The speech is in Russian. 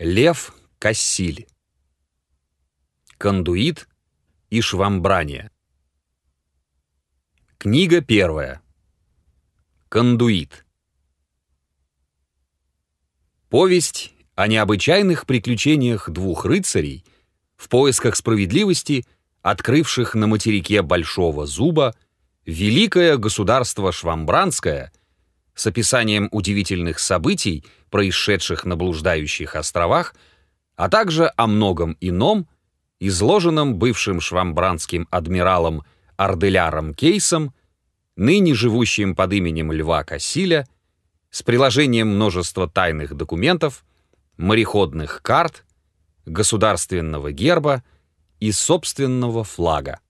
Лев Кассиль. Кондуит и швамбрание. Книга первая. Кондуит. Повесть о необычайных приключениях двух рыцарей в поисках справедливости, открывших на материке Большого Зуба великое государство Швамбранское с описанием удивительных событий, происшедших на блуждающих островах, а также о многом ином, изложенном бывшим швамбранским адмиралом Арделяром Кейсом, ныне живущим под именем Льва Кассиля, с приложением множества тайных документов, мореходных карт, государственного герба и собственного флага.